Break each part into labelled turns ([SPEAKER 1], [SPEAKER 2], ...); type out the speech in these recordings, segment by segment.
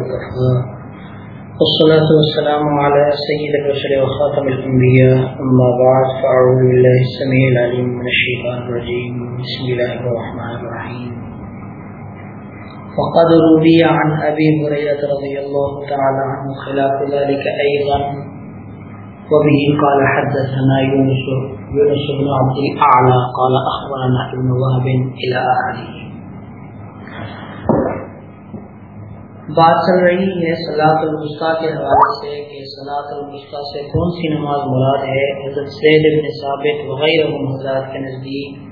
[SPEAKER 1] وكفى والصلاة والسلام على سيد الرسل وخاتم الأنبياء، أما بعد، فأعوذ بالله السميع العليم من الشيطان الرجيم. بسم الله الرحمن الرحيم. وقد روي عن أبي هريرة رضي الله تعالى عنه خلاف ذلك أيضا. وبه قال حدثنا يونس يونس بن عبد الأعلى، قال أخبرنا ابن وهب إلى آخره بات چل رہی ہے سلاط الوسطی کے حوالے سے کہ سلاط الوسطی سے کون سی نماز مراد ہے؟ حضرت سید ابن ثابت وغیرہ حضرات کے نزدیک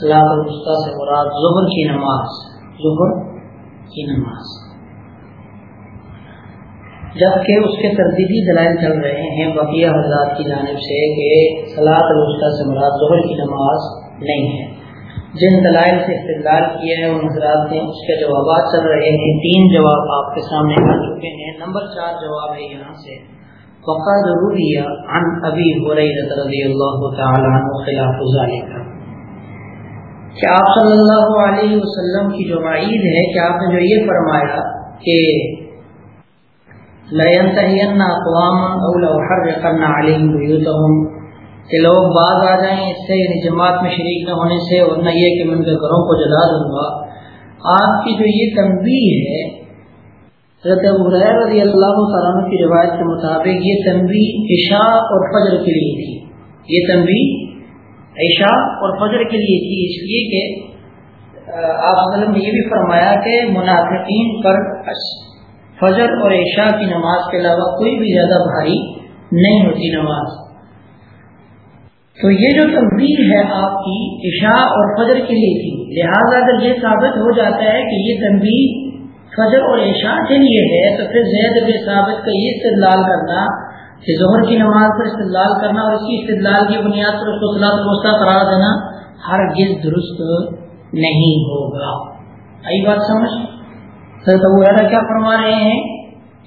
[SPEAKER 1] سلاط الوسطی سے مراد ظہر کی نماز، ظہر کی نماز۔ جبکہ اس کے تردیدی دلائل چل رہے ہیں، بقیہ حضرات کی جانب سے کہ سلاط الوسطی سے مراد ظہر کی نماز نہیں ہے۔ جن دلائل سے استدلال کیا ہے ان حضرات نے اس کے جوابات چل رہے ہیں۔ تین جواب آپ کے سامنے آ چکے ہیں۔ نمبر چار جواب ہے یہاں سے۔ وقت ضروری عن ابی حریرہ رضی اللہ تعالی عنہ خلاف ذالک کہ آپ صلی اللہ علیہ وسلم کی جو وعید ہے کہ آپ نے جو یہ فرمایا کہ لَيَنْتَهِيَنَّ أَقْوَامًا أَوْ لَأُحَرِّقَنَّ عَلَيْهِمْ بُيُوتَهُمْ کہ لوگ باز آ جائیں اس سے یعنی جماعت میں شریک نہ ہونے سے، اور نہ یہ کہ میں ان کے گھروں کو جلا دوں گا۔ آپ کی جو یہ تنبیہ ہے، حضرت رضی اللہ تعالیٰ کی روایت کے مطابق یہ تنبیہ عشاء اور فجر کے لیے تھی۔ یہ تنبیہ عشاء اور فجر کے لیے تھی۔ اس لیے کہ آپ وسلم نے یہ بھی فرمایا کہ منافقین پر فجر اور عشاء کی نماز کے علاوہ کوئی بھی زیادہ بھاری نہیں ہوتی نماز۔ تو یہ جو تنبیہ ہے آپ کی عشاء اور فجر کے لیے تھی لہٰذا اگر یہ ثابت ہو جاتا ہے کہ یہ تنبیہ فجر اور عشاء کے لیے ہے، تو پھر زید بے ثابت کا یہ استدلال کرنا کہ ظہر کی نماز پر استدلال کرنا اور اس کی استدلال کی بنیاد پر اس کو صلاح الوسطی قرار دینا ہر گز درست نہیں ہوگا۔ آئی بات سمجھ؟ سر تو کیا فرما رہے ہیں؟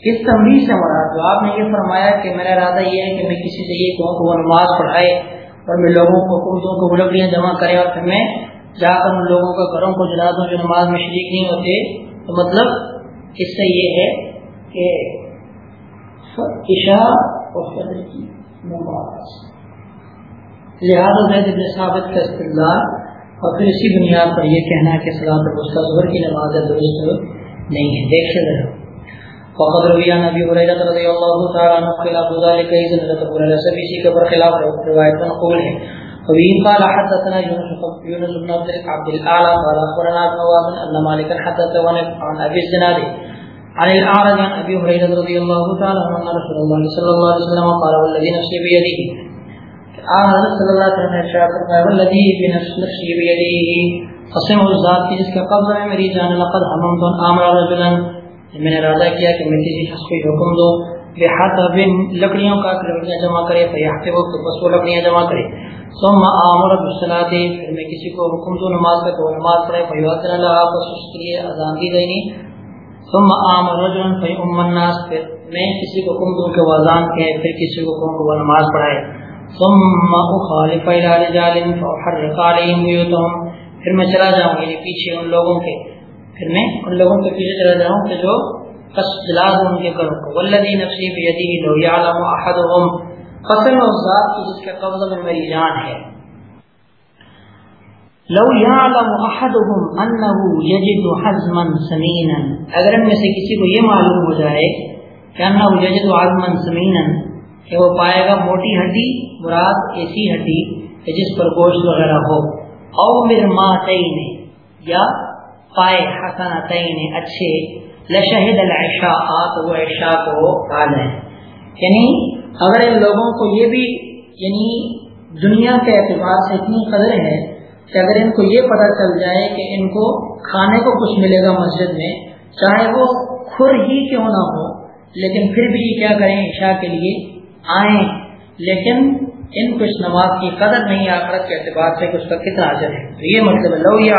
[SPEAKER 1] اس تنبیہ سے مراد جو آپ نے یہ فرمایا کہ میرا ارادہ یہ ہے کہ میں کسی سے یہ کہوں کہ وہ نماز پڑھائے اور میں لوگوں کو کردوں کو لکڑیاں جمع کرے اور پھر میں جا کر ان لوگوں کے گھروں کو جلا دوں جو نماز میں شریک نہیں ہوتے۔ تو مطلب اس سے یہ ہے کہ عشاء اور فجر کی نماز۔ لہٰذا زید ابن ثابت کا استدلال اور پھر اسی بنیاد پر یہ کہنا کہ صلاح الوسطی ظہر کی نماز درست نہیں ہے۔ دیکھتے رہے وقد روي عن ابي هريره رضي الله تعالى عنه خلاف ذلك اذا نزلت ابو هريره سبي شيء كبر خلاف روایت نقول ہے وبه قال حدثنا يونس بن عبد الاعلى قال اخبرنا ابن وهب ان مالك حدث عن ابي الزناد، عن الاعرج عن ابي هريره رضي الله تعالى عنه ان رسول الله صلى الله عليه وسلم قال والذي نفسي بيده. آن صلی اللہ علیہ وسلم نے ارشاد فرمایا والذی بنفسی بیده قسم الذات جس کا قبضہ ہے میری جان لقد حممت امر رجلا میں نے ارادہ کیا کہ میں کسی شخص کو حکم دوں بحطب لکڑیوں کا لکڑیاں جمع کرے فیحتب تو بس وہ لکڑیاں جمع کرے۔ ثم امر بالصلاه پھر میں کسی کو حکم دوں نماز کا تو نماز پڑھے فیؤذن لها بس اس کے لیے اذان دی دینی ثم امر رجلا فیؤم الناس، پھر میں کسی کو حکم دوں کہ وہ اذان کہے، پھر کسی کو حکم کہ وہ نماز پڑھائے۔ ثم اخالف الى رجال فاحرق عليهم بيوتهم، پھر میں چلا جاؤں یعنی پیچھے ان لوگوں کے۔ پھر میں، ان لوگوں کے پیچھے چلا جاؤں کہ جو قص جلا دوں ان کے گھروں کو۔ والذی نفسی بیدیہ لو یعلم احدهم قسم اس ذات کی جس کے قبضہ میں میری جان ہے۔ لو یعلم احدهم انه یجد حزما سمینا اگر ان میں سے کسی کو یہ معلوم ہو جائے کہ انه یجد حزما سمینا کہ وہ پائے گا موٹی ہڈی، مراد ایسی ہڈی کہ جس پر گوشت وغیرہ ہو۔ او مرماتین یا پائے حسنتین اچھے، لشہد العشاء، تو وہ عشاء کو کھا لیں یعنی اگر ان لوگوں کو یہ بھی یعنی دنیا کے اعتبار سے اتنی قدر ہے کہ اگر ان کو یہ پتہ چل جائے کہ ان کو کھانے کو کچھ ملے گا مسجد میں، چاہے وہ کھر ہی کیوں نہ ہو، لیکن پھر بھی کیا کریں عشاء کے لیے؟ آئیں۔ لیکن ان کو اس نماز کی قدر نہیں، آخرت کے اعتبار سے اس کا کتنا اجر ہے۔ تو یہ مطلب لو یا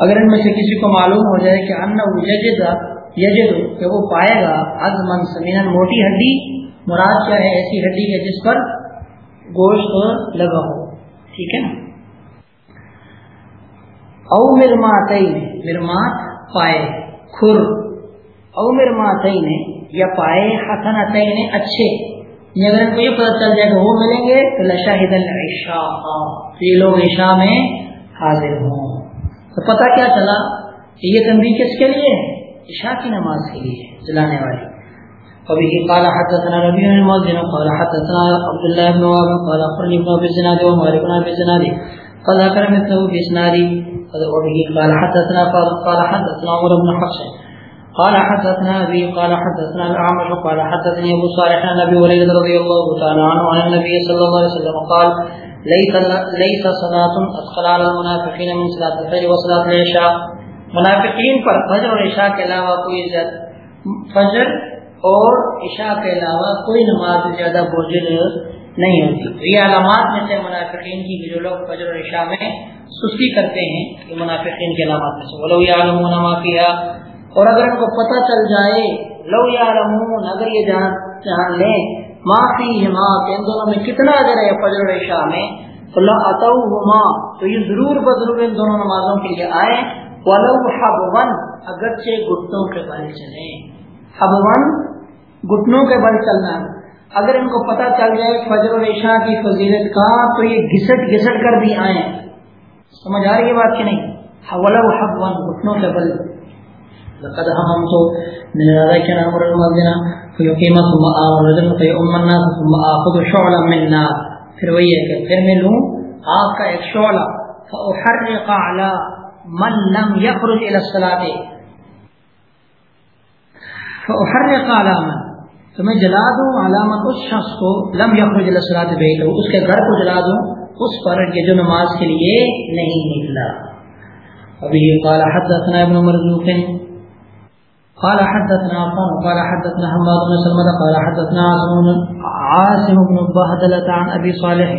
[SPEAKER 1] اگر ان میں سے کسی کو معلوم ہو جائے کہ ان یجد کہ وہ پائے گا ازمن سمین موٹی ہڈی، مراد کیا ہے؟ ایسی ہڈی ہے جس پر گوشت لگا ہو۔ ٹھیک ہے نا؟ او مرمات مرمات پائے، کھر۔ عمر ماتین یا پائے حسنتین، اچھے۔ یعنی اگر ان کو یہ پتہ چل جائے کہ وہ ملیں گے، تو لشاہد العشاء۔ یہ لوگ عشاء میں حاضر ہوں۔ تو پتہ کیا چلا کہ یہ تنبیہ کس کے لیے ہے؟ عشاء کی نماز کے لیے جلانے والی۔ وبه قال حدثنا ربيع بن مؤذن، قال حدثنا عبد الله بن وهب قال اخبرني ابن ابي الزناد ومالك بن ابي الزناد۔ مثله في وبه قال حدثنا قال حدثنا عمر بن حفص۔ قال حدثنا ابي قال حدثنا الاعمش قال حدثني ابو صالح عن ابي هريره رضي الله تعالى عنه عن النبي صلى الله عليه وسلم قال ليس ليس صلاه اثقل على المنافقين من صلاه الفجر وصلاه العشاء. منافقین پر فجر اور عشاء کے علاوہ کوئی فجر اور عشاء کے علاوہ کوئی نماز زیادہ بوجھل نہیں ہوتی۔ تو یہ علامات میں سے منافقین کی جو لوگ فجر اور عشاء میں سستی کرتے ہیں، یہ منافقین کے علامات میں سے۔ بولو یا علمون ما کیا اور اگر ان کو پتہ چل جائے، لو یا علمون اگر یہ جان جان لیں معافی ہما کہ ان دونوں میں کتنا اگر ہے فجر اور عشاء میں، تو اللہ اتوہما، تو یہ ضرور بضرور ان دونوں نمازوں کے لیے آئے، ولو حبون اگرچہ گھٹنوں کے بل چلیں۔ حبون گھٹنوں کے بل چلنا۔ اگر ان کو پتہ چل جائے فجر و عشاء کی فضیلت کا، تو یہ گھسٹ گھسٹ کر بھی آئے سمجھ آ رہی ہے بات کہ نہیں؟ حوالہ حق ون گھٹنوں کے بل۔ لقد ہم تو من ارادہ کیا نام رجل مدینہ فیقیم ثم آم رجل فیؤم الناس ثم آخذ شعلا من نار پھر وہی ہے کہ پھر میں لوں آگ کا ایک شعلہ فاحرق على من لم يخرج الى الصلاة. فاحرق على من؟ تو میں جلا دوں علامت اس شخص کو لم یخرج الى الصلاۃ بیت اس کے گھر کو جلا دوں، اس پر کہ جو نماز کے لیے نہیں نکلا. ابھی قال حدثنا ابن مرزوق قال حدثنا عفان قال حدثنا حماد بن سلمة، قال حدثنا عاصم بن بهدلة عن ابي صالح،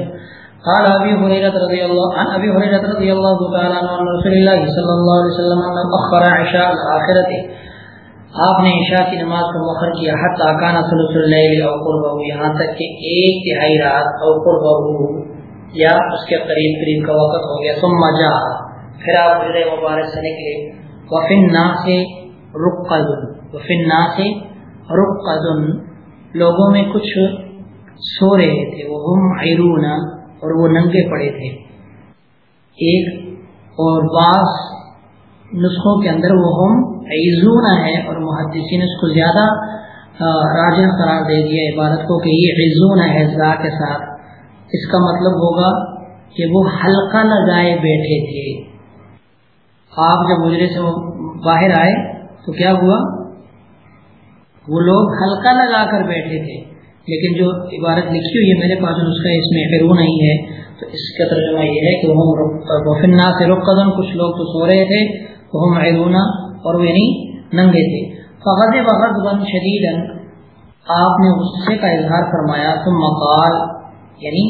[SPEAKER 1] قال ابي هريره رضي الله، عن ابي هريره رضي الله تعالى عنه، عن رسول الله صلى الله عليه وسلم ان اخر عشاء الاخره آپ نے عشاء کی نماز کو مخر کیا حتی کانا ثلث اللیل او قربہ یہاں تک کہ ایک تہائی رات او قربہ یا اس کے قریب قریب کا وقت ہو گیا، ثم جا پھر آپ حضر مبارک سے نکلے وفن ناس رقد. وفن ناس رقد. لوگوں میں کچھ سو رہے تھے، وہ ہم اور وہ ننگے پڑے تھے۔ ایک اور بعض نسخوں کے اندر وہ ہم عیزون ہے اور محدثین اس کو زیادہ راجن قرار دے دیا عبادت کو کہ یہ عزون ہے ذا کے ساتھ۔ اس کا مطلب ہوگا کہ وہ حلقہ لگائے بیٹھے تھے۔ آپ جب گزرے سے وہ باہر آئے تو کیا ہوا؟ وہ لوگ حلقہ لگا کر بیٹھے تھے، لیکن جو عبارت لکھی ہوئی ہے میرے پاس اس کا اس میں فرو نہیں ہے، تو اس کا ترجمہ یہ ہے کہ وہ فننا سے رخ قدم کچھ لوگ تو سو رہے تھے وہ معرونا اور وہ یعنی ننگے تھے۔ فغض وغض بن شدید آپ نے غصے کا اظہار فرمایا، ثم قال یعنی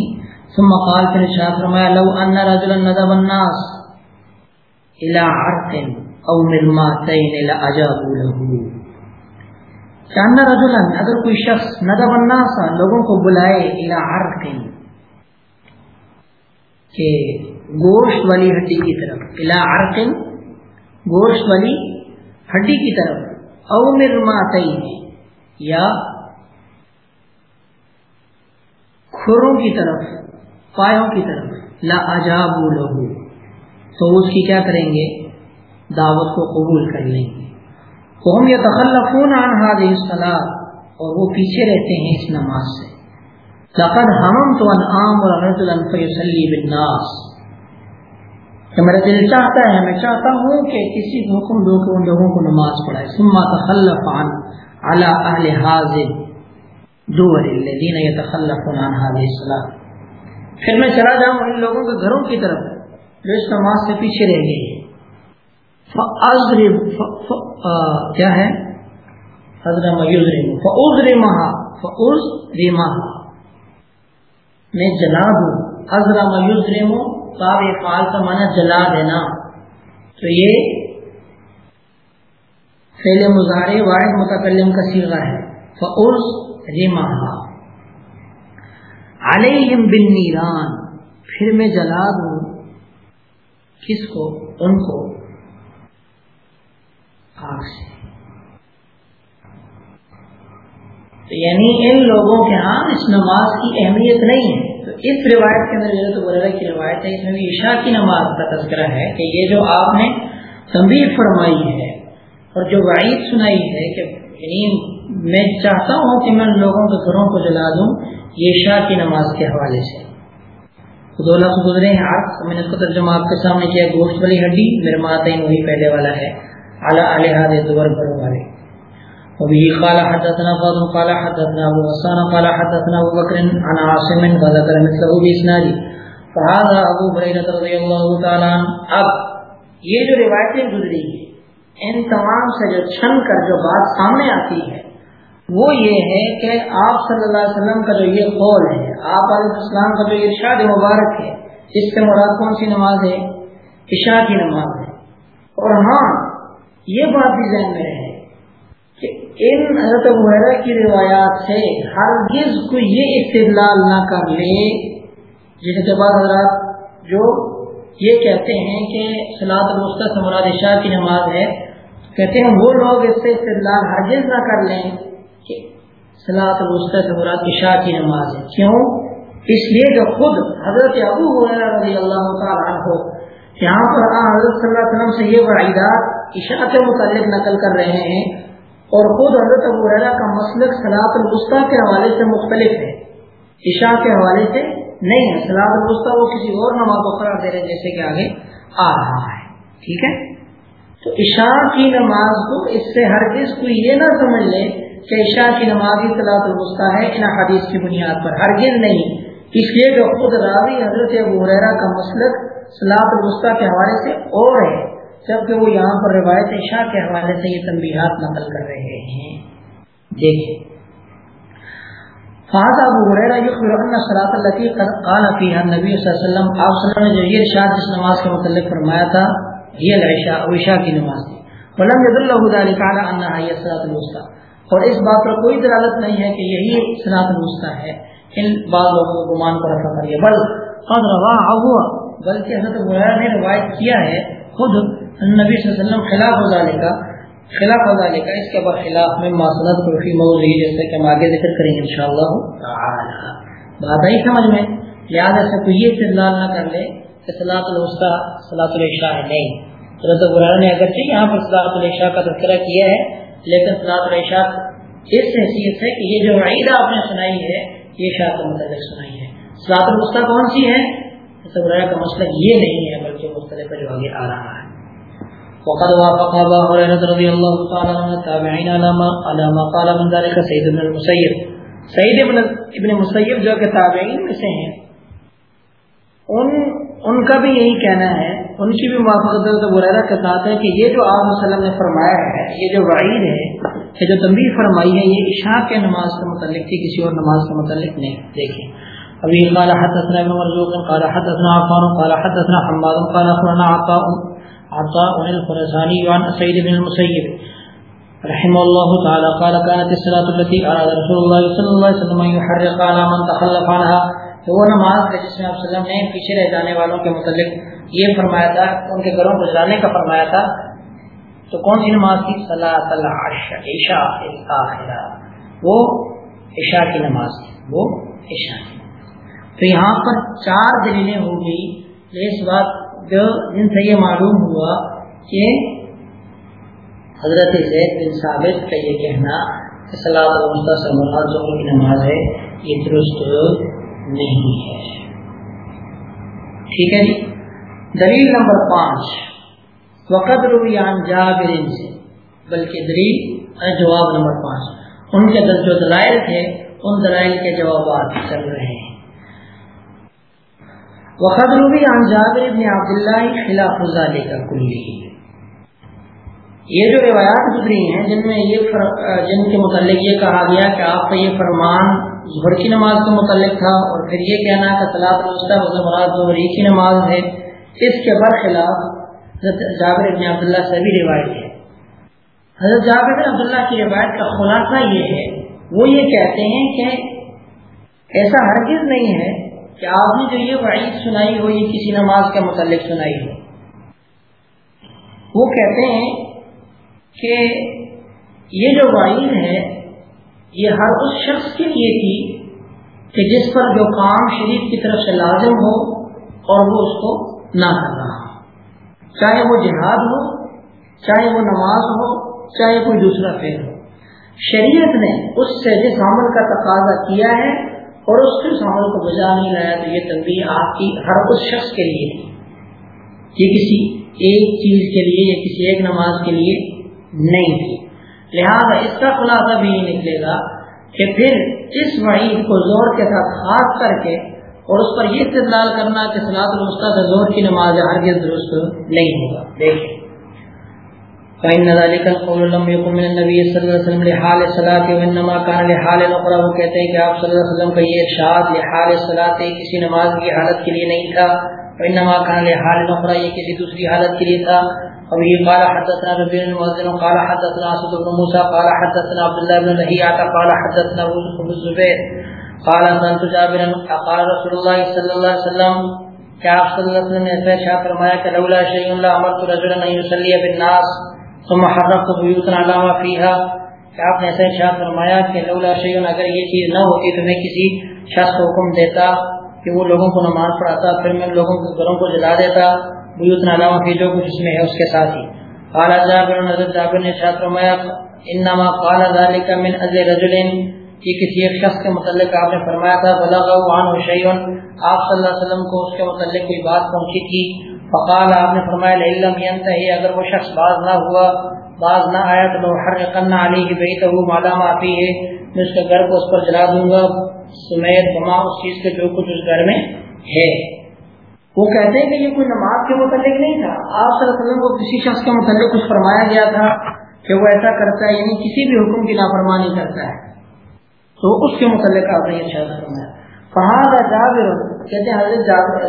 [SPEAKER 1] ثم قال، پھر ارشاد فرمایا، لو ان رجلا ندب الناس الى عرق۔ او مرماتين لاجابوا له. چاندہ رجلا اگر کوئی شخص ندب الناس، لوگوں کو بلائے الى عرق. کہ گوشت والی ہڈی کی طرف، الى عرق، گوشت والی ہڈی کی طرف. او مرماتئی یا کھروں کی طرف، پایوں کی طرف. لا عجاب لہو تو اس کی کیا کریں گے؟ دعوت کو قبول کر لیں۔ گے تو ہم یہ تخلفون عن هذه الصلاه اور وہ پیچھے رہتے ہیں اس نماز سے۔ لقد هممت ان امر رجلا فيصلي بالناس۔ کہ میرا دل چاہتا ہے، میں چاہتا ہوں کہ کسی حکم دو کہ ان لوگوں کو نماز پڑھائے۔ ثم تخلف عن على اهل هذه دور الذين يتخلفون عن هذه الصلاه پھر میں چلا جاؤں ان لوگوں کے گھروں کی طرف۔ جو اس نماز سے پیچھے رہ گئے۔ ہیں کیا ہے؟ حضرت یضرم فاضرمها فاضرمها میں جلا دوں۔ حضرت یضرم صاحب یہ فعال کا معنی جلا دینا۔ تو یہ فعل مظاہرے واحد متکلم کا سیغہ ہے۔ فعرز ریما علیہم بن نیران پھر میں جلا دوں۔ کس کو؟ ان کو۔ آنکھ سے تو یعنی ان لوگوں کے ہاں اس نماز کی اہمیت نہیں ہے۔ تو اس روایت کے اندر حضرت کی روایت ہے، اس میں بھی عشاء کی نماز کا تذکرہ ہے کہ یہ جو آپ نے تنبیہ فرمائی ہے اور جو وعید سنائی ہے کہ یعنی میں چاہتا ہوں کہ میں ان لوگوں کے گھروں کو جلا دوں، یہ عشاء کی نماز کے حوالے سے۔ دو لفظ گزرے ہیں آپ میں نے اس کو ترجمہ آپ کے سامنے کیا، گوشت والی ہڈی میرے ماتین وہی پہلے والا ہے۔ اعلیٰ علیہ دور بھر وبه قال حدثنا فاضل، قال حدثنا ابو غسان قال حدثنا ابو بكر عن عاصم وذكر مثله باسناد فهذا ابو هريره رضي الله تعالى اب، یہ جو روایتیں گزری ہیں، ان تمام سے جو چھن کر جو بات سامنے آتی ہے، وہ یہ ہے کہ آپ صلی اللہ علیہ وسلم کا جو یہ قول ہے، آپ علیہ السلام کا جو ارشاد مبارک ہے اس سے مراد کون سی نماز ہے؟ عشاء کی نماز ہے۔ اور ہاں یہ بات بھی ذہن میں ہے کہ ان حضرت وغیرہ کی روایات سے ہرگز کو یہ استدلال نہ کر لے۔ جن کے بعد حضرات جو یہ کہتے ہیں کہ سلاد الوسط مراد عشاء کی نماز ہے، کہتے ہیں وہ لوگ اس سے استدلال ہرگز نہ کر لیں کہ سلاد الوسط مراد عشاء کی نماز ہے۔ کیوں؟ اس لیے جو خود حضرت ابو وغیرہ رضی اللہ تعالیٰ ہو یہاں پر حضرت صلی اللہ علیہ وسلم سے یہ وعیدات عشاء کے متعلق نقل کر رہے ہیں اور خود حضرت ابو کا مسلک سلاط الوسطی کے حوالے سے مختلف ہے۔ عشاء کے حوالے سے نہیں ہے۔ سلاط الوسطی وہ کسی اور نماز کو قرار دے رہے ہیں جیسے کہ آگے آ رہا ہے۔ ٹھیک ہے؟ تو عشاء کی نماز کو اس سے ہر کس کو یہ نہ سمجھ لے کہ عشاء کی نماز ہی سلاط الوسطی ہے، ان حدیث کی بنیاد پر۔ ہرگز نہیں۔ اس لیے جو خود راوی حضرت ابو کا مسلک سلاط الوسطی کے حوالے سے اور ہے۔ جبکہ وہ یہاں پر روایت شاہ کے حوالے سے یہ تنبیہات نقل کر رہے ہیں۔ دیکھیں۔ فاض ابو حریرہ یخبر ان صلاۃ التي قال فيها النبي صلی اللہ علیہ وسلم، آپ صلی اللہ علیہ وسلم یہ ارشاد جس نماز کے متعلق فرمایا تھا، یہ العشاء او عشاء کی نماز تھی۔ ولم يدل له ذلك على انها هي الصلاه الوسطى اور اس بات پر کوئی دلالت نہیں ہے کہ یہی صلاۃ الوسطى ہے۔ ان بعض لوگوں کو گمان کو رکھا کریے۔ بل قد روا بلکہ حضرت حریرہ نے روایت کیا ہے، خود نبی صلی اللہ علیہ وسلم خلاف ازالے کا خلاف ازالے کا اس کے بعد خلاف میں معصنت قرفی موضوع جیسے کہ ہم آگے ذکر کریں گے انشاءاللہ۔ بات آئی سمجھ میں؟ لہٰذا سے کوئی یہ استدلال نہ کر لے کہ صلاح الوسطی صلاح الشاء ہے نہیں حضرت برار نے اگرچہ یہاں پر صلاح الشاء کا تذکرہ کیا ہے، لیکن صلاح الشاء اس حیثیت ہے کہ یہ جو عیدہ آپ نے سنائی ہے، یہ شاہ کا متعلق سنائی ہے۔ صلاح الوسطی کون سی ہے؟ حضرت برار کا مسئلہ یہ نہیں ہے، بلکہ مختلف جو آگے آ رہا ہے۔ وقد وافق ابا هريره رضي الله تعالى عنه التابعين على ما على ما قال من ذلك سيد بن المسيب. سعید ابن ابن مسیب جو کہ تابعین میں سے ہیں، ان ان کا بھی یہی کہنا ہے، ان کی بھی موافقت برادہ کے ساتھ ہے کہ یہ جو آپ وسلم نے فرمایا ہے، یہ جو وعید ہے، یہ جو تنبیہ فرمائی ہے، یہ عشاء کے نماز کے متعلق تھی، کسی اور نماز کے متعلق نہیں، دیکھیں۔ ابھی قال حدثنا ابن مرزوق، قال حدثنا عفان، قال حدثنا حماد، قال اخبرنا عطاء عطاء الخرساني عن سيد بن المسيب رحمه الله تعالى قال كانت الصلاة التي أراد رسول الله صلى الله عليه وسلم يحرق على من تخلف عنها. وہ نماز ہے جس میں آپ وسلم نے پیچھے رہ جانے والوں کے متعلق یہ فرمایا تھا، ان کے گھروں کو جلانے کا فرمایا تھا، تو کون سی نماز تھی؟ صلاۃ عشاء الآخرہ. وہ عشاء کی نماز تھی، وہ عشاء کی تو یہاں پر چار دلیلیں ہو گئی اس بات جو جن سے یہ معلوم ہوا کہ حضرت زید بن ثابت کا یہ کہنا کہ صلاح ظہر کی نماز ہے، یہ درست نہیں ہے۔ ٹھیک ہے جی؟ دلیل نمبر پانچ۔ وقت رویان جابر سے بلکہ دلیل جواب نمبر پانچ۔ ان کے جو دلائل تھے، ان دلائل کے جوابات چل رہے ہیں۔ وقت روبی عن جابر ابن عبداللہ خلاف ذالے کلی یہ جو روایات گزری ہیں، جن میں یہ جن کے متعلق یہ کہا گیا کہ آپ کا یہ فرمان ظہر کی نماز کے متعلق تھا اور پھر یہ کہنا کہ طلاق مراد ظہری کی نماز ہے، اس کے برخلاف جابر ابن عبداللہ سے بھی روایت ہے۔ حضرت جابر ابن عبداللہ کی روایت کا خلاصہ یہ ہے، وہ یہ کہتے ہیں کہ ایسا ہرگز نہیں ہے کہ آپ نے جو یہ وعید سنائی ہو، یہ کسی نماز کے متعلق سنائی ہو۔ وہ کہتے ہیں کہ یہ جو وعید ہے، یہ ہر اس شخص کے لیے تھی کہ جس پر جو کام شریف کی طرف سے لازم ہو اور وہ اس کو نہ کر رہا چاہے وہ جہاد ہو، چاہے وہ نماز ہو، چاہے کوئی دوسرا فیل ہو۔ شریعت نے اس سے جس عمل کا تقاضا کیا ہے اور اس کے عمل کو بجا نہیں لایا تو یہ تنبیہ آپ کی ہر اس شخص کے لیے یہ کسی ایک چیز کے لیے یا کسی ایک نماز کے لیے نہیں تھی لہذا اس کا خلاصہ بھی یہ نکلے گا کہ پھر اس وعید کو زور کے ساتھ خاص کر کے اور اس پر یہ استدلال کرنا کہ سلاد السطی زور کی نماز ہرگز درست نہیں ہوگا۔ دیکھیں۔ فإن ذلك القول لم يكن من النبي صلی اللہ علیہ وسلم لحال صلاة وانما كان لحال اخرى وہ کہتے ہیں کہ آپ صلی اللہ علیہ وسلم کا یہ ارشاد لحال صلاة کسی نماز کی حالت کے لیے نہیں تھا وانما كان لحال اخرى یہ کسی دوسری حالت کے لیے تھا۔ ابھی قال حدثنا ربيع المؤذن قال حدثنا اسد بن موسى قال حدثنا عبد الله بن لهيعة قال حدثنا ابو الزبير قال انت جابر قال رسول الله صلى الله عليه وسلم کہ آپ صلی اللہ علیہ وسلم نے ایسا فرمایا کہ لولا شيء لا امرت رجلا ان يصلي بالناس ثم حرقت بيوتنا علامہ فیہا کہ آپ نے ایسا ارشاد فرمایا کہ لولا شیون اگر یہ چیز نہ ہوتی تو میں کسی شخص کو حکم دیتا کہ وہ لوگوں کو نماز پڑھاتا، پھر میں لوگوں کے گھروں کو جلا دیتا۔ بیوتنا علامہ فی جو کچھ اس میں ہے اس کے ساتھ ہی۔ قال جابر نظر جابر نے ارشاد فرمایا، انما قال ذلك من اجل رجل یہ کسی ایک شخص کے متعلق آپ نے فرمایا تھا بلغ عنه شيء۔ آپ صلی اللہ علیہ وسلم کو اس کے متعلق کوئی بات پہنچی تھی۔ فقال، آپ نے فرمایا لعلم ينتهي اگر وہ شخص باز نہ ہوا، باز نہ آیا، تو حرقنا علیہ بیتہ مالا ما فیہ میں اس کے گھر کو اس پر جلا دوں گا۔ سمیت بما اس چیز کے جو کچھ اس گھر میں ہے۔ وہ کہتے ہیں کہ یہ کوئی نماز کے متعلق نہیں تھا۔ آپ صلی اللہ علیہ وسلم کو کسی شخص کے متعلق کچھ فرمایا گیا تھا کہ وہ ایسا کرتا ہے یعنی کسی بھی حکم کی نافرمانی کرتا ہے۔ تو اس کے متعلق آپ نے یہ شاید فرمایا۔ فہذا جابر کہتے ہیں حضرت جابر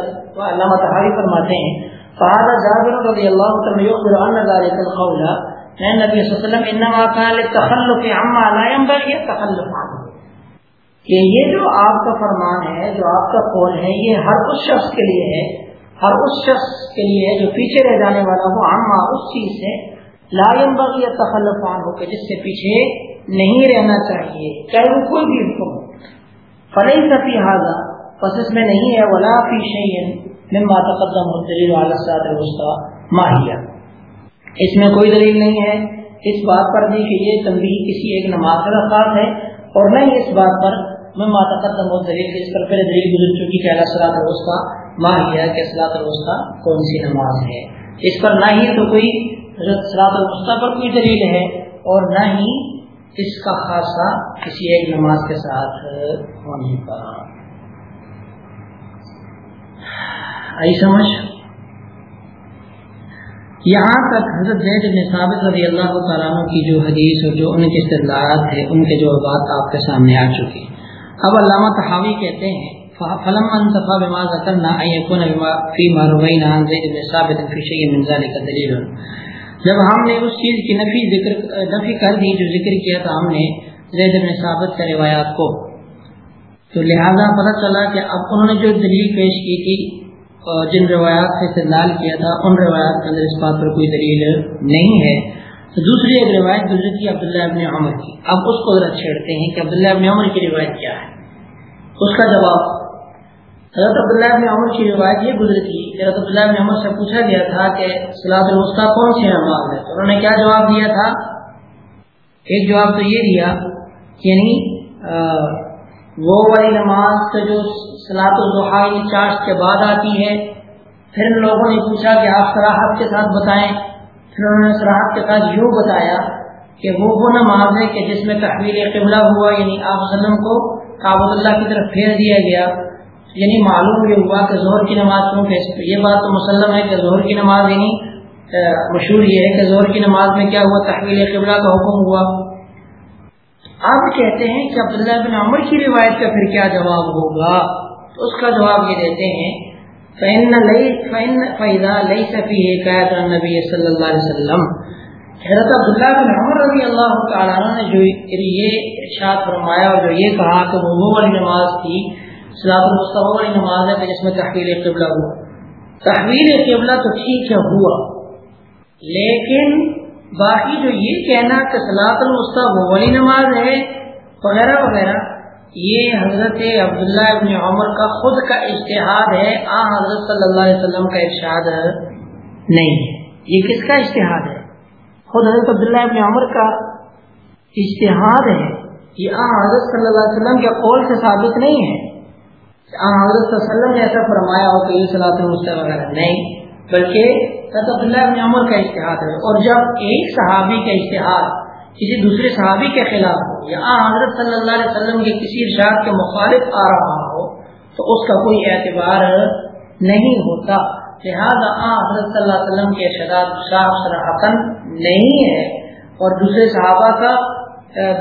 [SPEAKER 1] علامہ تحاوی فرماتے ہیں۔ فہذا جابر رضی اللہ تعالی یخبر ان ذلك القول۔ نبی صلی اللہ علیہ وسلم انما كان للتخلف عما لا ينبغي التخلف عنه۔ کہ یہ جو آپ کا فرمان ہے، جو آپ کا قول ہے، یہ ہر اس شخص کے لیے ہے۔ ہر اس شخص کے لیے ہے جو پیچھے رہ جانے والا ہو، عما اس چیز سے لا ينبغي التخلف عنه، کہ جس سے پیچھے نہیں رہنا چاہیے، چاہے وہ کوئی بھی حکم فليس في هذا، پس اس میں نہیں ہے، ولا فی شیء مما تقدم الدلیل على الصراط الوسطى اس میں کوئی دلیل نہیں ہے۔ اس بات پر بھی کہ یہ تنبیہ کسی ایک نماز کا خاص ہے، اور نہ ہی اس بات پر مما تقدم الدلیل اس پر پہلے دلیل گزر چکی کہ اللہ صلاح الوسطى ما هي کہ صلاۃ الوسطى کون سی نماز ہے۔ اس پر نہ ہی تو کوئی صلاۃ الوسطى پر کوئی دلیل ہے، اور نہ ہی اس کا خاصہ کسی ایک نماز کے ساتھ ہونے کا آئی سمجھ؟ یہاں تک حضرت زید بن ثابت رضی اللہ تعالیٰ کی جو حدیث اور جو ان کے استدلالات تھے، ان کے جو بات آپ کے سامنے آ چکی۔ اب علامہ تحاوی کہتے ہیں فلم انتفا بما ذکرنا ان يكون في ما روينا عن زيد بن ثابت في شيء من ذلك دليل. جب ہم نے اس چیز کی نفی ذکر نفی کر دی جو ذکر کیا تھا ہم نے زید بن ثابت کے روایات کو، تو لہذا پتہ چلا کہ اب انہوں نے جو دلیل پیش کی تھی جن روایات سے استدلال کیا تھا، ان روایات کے اندر اس بات پر کوئی دلیل نہیں ہے۔ تو دوسری ایک روایت گزری تھی عبداللہ ابن عمر کی۔ اب اس کو ذرا چھیڑتے ہیں کہ عبداللہ ابن عمر کی روایت کیا ہے۔ اس کا جواب حضرت عبداللہ ابن عمر کی روایت یہ گزری تھی کہ حضرت عبداللہ ابن عمر سے پوچھا گیا تھا کہ سلاد الوسطی کون سی نماز ہے؟ انہوں نے کیا جواب دیا تھا؟ ایک جواب تو یہ دیا یعنی وہ والی نماز کا جو سلاط الضحا چاش کے بعد آتی ہے، پھر ان لوگوں نے پوچھا کہ آپ سراحت کے ساتھ بتائیں۔ پھر انہوں نے سراحت کے ساتھ یوں بتایا کہ وہ وہ نماز ہے کہ جس میں تحویل قبلہ ہوا یعنی آپ وسلم کو کابت اللہ کی طرف پھیر دیا گیا۔ یعنی معلوم یہ ہوا کہ ظہر کی نماز کیوں یہ بات تو مسلم ہے کہ ظہر کی نماز یعنی مشہور یہ ہے کہ ظہر کی نماز میں کیا ہوا؟ تحویل قبلہ کا حکم ہوا۔ اب کہتے ہیں کہ عبداللہ بن عمر کی روایت کا پھر کیا جواب ہوگا؟ تو اس کا جواب یہ دیتے ہیں فیضا لئی صفی حکایت نبی صلی اللہ علیہ وسلم۔ حضرت عبداللہ بن عمر رضی اللہ تعالیٰ نے جو یہ ارشاد فرمایا اور جو یہ کہا کہ وہ والی نماز تھی صلاح المصطفیٰ والی نماز ہے کہ جس میں تحویل قبلہ ہوا تحویل قبلہ تو ٹھیک ہے، ہوا. لیکن باقی جو یہ کہنا کہ سلاط الوسطی والی نماز ہے، وغیرہ وغیرہ، یہ حضرت عبداللہ ابن عمر کا خود کا اشتہاد ہے، آ حضرت صلی اللہ علیہ وسلم کا ارشاد نہیں. ہے یہ کس کا اشتہاد ہے؟ خود حضرت عبداللہ ابن عمر کا اشتہاد ہے. یہ آ حضرت صلی اللہ علیہ وسلم کے قول سے ثابت نہیں ہے. حضرت صلی اللہ علیہ وسلم نے ایسا فرمایا ہو کہ یہ صلاح وغیرہ۔ نہیں، بلکہ حضرت عبداللہ ابن عمر کا اشتہاد ہے۔ اور جب ایک صحابی کا اشتہاد کسی دوسرے صحابی کے خلاف ہو، یا آ، حضرت صلی اللہ علیہ وسلم کے کسی ارشاد کے مخالف آ رہا ہو، تو اس کا کوئی اعتبار نہیں ہوتا۔ لہٰذا حضرت صلی اللہ علیہ وسلم کے ارشاد صاف سراہن نہیں ہے۔ اور دوسرے صحابہ کا،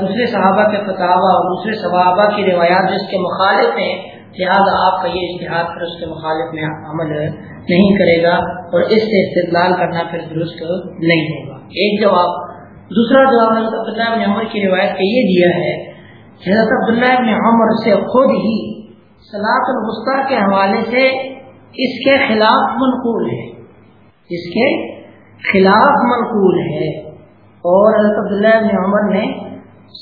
[SPEAKER 1] دوسرے صحابہ کے فتوا اور دوسرے صحابہ کی روایات جس کے مخالف ہیں لہٰذا آپ کا یہ اشتہاد پھر اس کے مخالف میں عمل نہیں کرے گا اور اس سے استدلال کرنا پھر درست نہیں ہوگا۔ ایک جواب۔ دوسرا جواب حضرت عبداللہ ابن عمر کی روایت کا یہ دیا ہے حضرت عبداللہ ابن عمر سے خود ہی سلاط الغسطی کے حوالے سے اس کے خلاف منقول ہے۔ اس کے خلاف منقول ہے۔ اور حضرت عبداللہ ابن عمر نے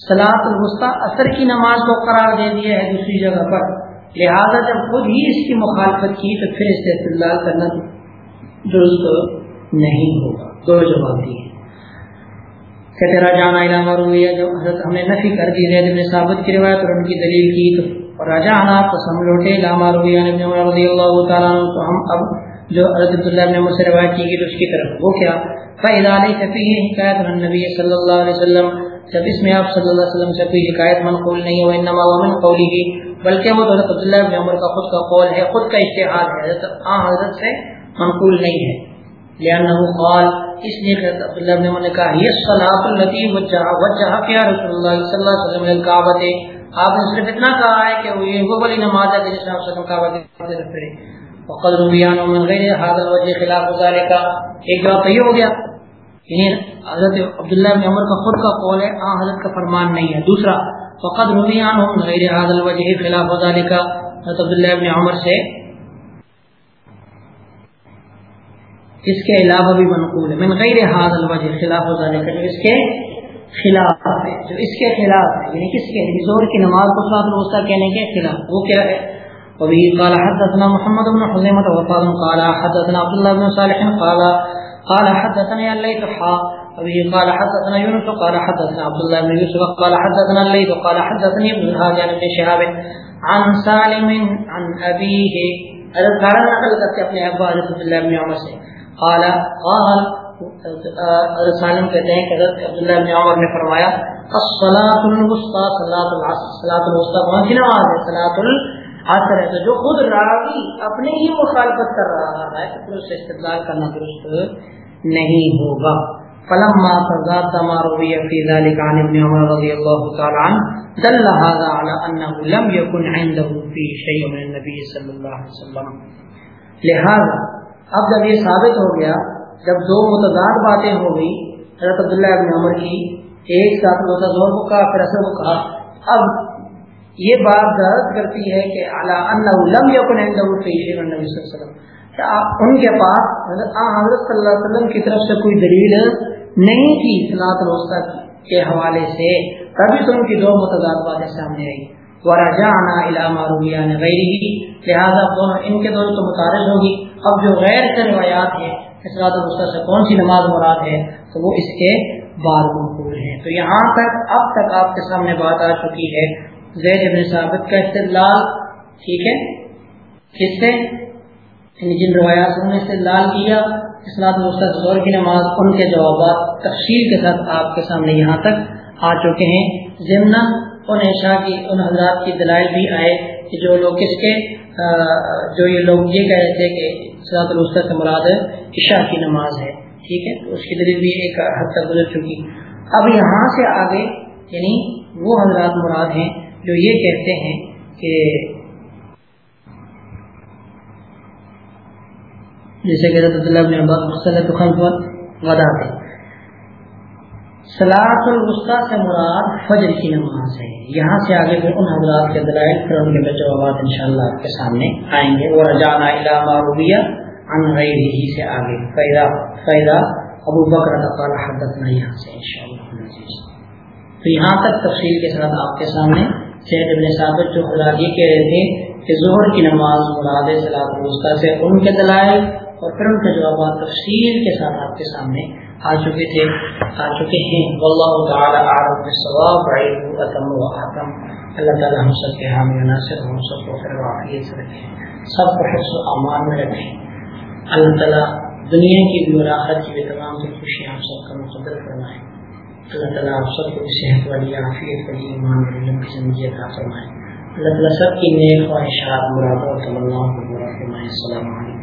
[SPEAKER 1] سلاط الغسطی اثر کی نماز کو قرار دے دیا ہے دوسری جگہ پر۔ لہذا جب خود ہی اس کی مخالفت کی تو پھر اس سے استدلال کرنا درست نہیں ہوگا۔ دو جواب دیے۔ کہ تیرا جانا علامہ رویہ جو حضرت ہم نے نفی کر دی، زید بن ثابت کی روایت اور ان کی دلیل کی، تو راجا آنا تو ہم لوٹے علامہ رویہ ابن عمر رضی اللہ تعالیٰ تو ہم اب جو حضرت عبداللہ ابن عمر سے روایت کی گئی تو اس کی طرف۔ وہ کیا؟ فَإِذَا عَلَيْكَ فِيهِ حکایت النبی صلی اللہ علیہ وسلم، جب اس میں آپ صلی اللہ علیہ وسلم سے کوئی حکایت منقول نہیں ہے وَإِنَّمَا وَمِنْ قَوْلِهِ بلکہ وہ حضرت عبداللہ ابن عمر کا خود کا قول ہے، خود کا اشتہاد ہے۔ حضرت آن حضرت سے منقول نہیں ہے۔ لأنه قال، اس لیے کہ عبداللہ ابن عمر نے کہا، یہ صلاۃ التي وجہ وجہ کیا رسول اللہ صلی اللہ علیہ وسلم الکعبہ آپ نے صرف اتنا کہا ہے کہ یہ وہ والی نماز ہے جس میں آپ صلی اللہ علیہ وسلم کعبہ پھرے وقد رویان من غیر هذا الوجه خلاف ذلك۔ ایک جواب تو یہ ہو گیا۔ یعنی حضرت عبداللہ ابن عمر کا خود کا قول ہے آن حضرت کا فرمان نہیں ہے۔ دوسرا فقد رویان من غیر هذا الوجه خلاف ذلك. حضرت عبداللہ ابن عمر سے. اس کے علاوہ بھی منقول ہے. من غیر هذا الوجه خلاف ذلك. جو اس کے خلاف ہے. جو اس کے خلاف ہے. یعنی کس کے؟ یعنی زور کی نماز کو صلاۃ الوسطی کہنے کے خلاف. وہ کیا ہے؟ وبه قال حدثنا محمد بن حزيمة وقال قال حدثنا عبد الله بن صالح قال قال حدثنا الليث حا قال حدثنا يونس، قال حدثنا عبد الله بن يوسف، قال حدثنا الليث، قال حدثني ابن الهادي عن ابن شهاب عن سالم عن ابيه حضرت قال نقل کرتے اپنے ابا حضرت عبداللہ بن عمر. سے قال قال حضرت سالم کہتے ہیں کہ حضرت عبداللہ بن عمر نے فرمایا، الصلاة الوسطى، صلاة العصر، صلاة الوسطى کون سی نماز ہے، صلاة العصر ہے، تو جو خود راوی اپنے ہی مخالفت کر رہا ہے اس سے استدلال کرنا درست نہیں ہوگا۔ فلما فزاد ما روي في ذلك عن ابن عمر رضي الله تعالى عنه، دل هذا على انه لم يكن عنده في شيء من النبي صلى الله عليه وسلم. لہذا، اب جب یہ ثابت ہو گیا، جب دو متضاد باتیں ہو گئی حضرت عبداللہ ابن عمر کی ایک ساتھ روزہ زور کو کہا، پھر اثر کو کہا۔ اب یہ بات درد کرتی ہے کہ اعلیٰ لم یقن نبی صلی اللہ علیہ وسلم۔ ان کے پاس حضرت صلی اللہ علیہ وسلم کی طرف سے کوئی دلیل نہیں تھی صلاحت الوسطی کے حوالے سے تبھی تو ان کی دو متضاد باتیں سامنے آئی ورجعنا الى ما روي عن غيره۔ لہذا دونوں ان کے دونوں تو متعارض ہوگی اب جو غیر سے روایات ہیں صلاحت الوسطی سے کون سی نماز مراد ہے، تو وہ اس کے بعد منقول ہیں۔ تو یہاں تک، اب تک آپ کے سامنے بات آ چکی ہے۔ زید ابن ثابت کا استدلال، ٹھیک ہے؟ کس سے؟ یعنی جن روایات نے استدلال کیا اسناد مستق زور کی نماز، ان کے جوابات تفصیل کے ساتھ آپ کے سامنے یہاں تک آ چکے ہیں۔ ضمن ان عشاء کی، ان حضرات کی دلائل بھی آئے کہ جو لوگ کس کے جو یہ لوگ یہ کہہ رہے تھے کہ سلاد الوسط سے مراد عشاء کی نماز ہے۔ ٹھیک ہے؟ اس کی دلیل بھی ایک حد تک گزر چکی۔ اب یہاں سے آگے یعنی وہ حضرات مراد ہیں جو یہ کہتے ہیں کہ جیسے کہ رضی اللہ ابن عباس مختلف خلف غدا تھے سلاط الوسطی سے مراد فجر کی نماز ہے۔ یہاں سے آگے پھر ان حضرات کے دلائل پھر ان کے جوابات انشاءاللہ آپ کے سامنے آئیں گے۔ وہ رجانا علامہ روبیہ ان غیرہ سے آگے۔ فیدا فیدا ابو بکر قال حدثنا یہاں سے انشاءاللہ تو یہاں تک تفصیل کے ساتھ آپ کے سامنے سید ابن ثابت جو خدا یہ کہہ رہے تھے کہ ظہر کی نماز مراد صلاح الوسطی سے ان کے دلائل اور پھر ان کے جوابات تفصیل کے ساتھ آپ کے سامنے آ چکے تھے، آ چکے ہیں۔ واللہ تعالی اعلم بالصواب وعلم اتم و احکم۔ اللہ تعالی ہم سب کے حامی ناصر، ہم سب کو خیر وعافیت سے رکھیں سب کو حفظ و امان میں رکھیں اللہ تعالی دنیا کی بھی اور آخرت کی بھی تمام کی خوشی ہم سب کا مقدر فرمائیں اللہ تعالیٰ آپ سب کو صحت والی، عافیت والی، ایمان والی لمبی زندگی عطا فرمائیں اللہ تعالیٰ سب کی نیک خواہشات مرادوں اور تمناؤں کو پورا فرمائیں السلام علیکم۔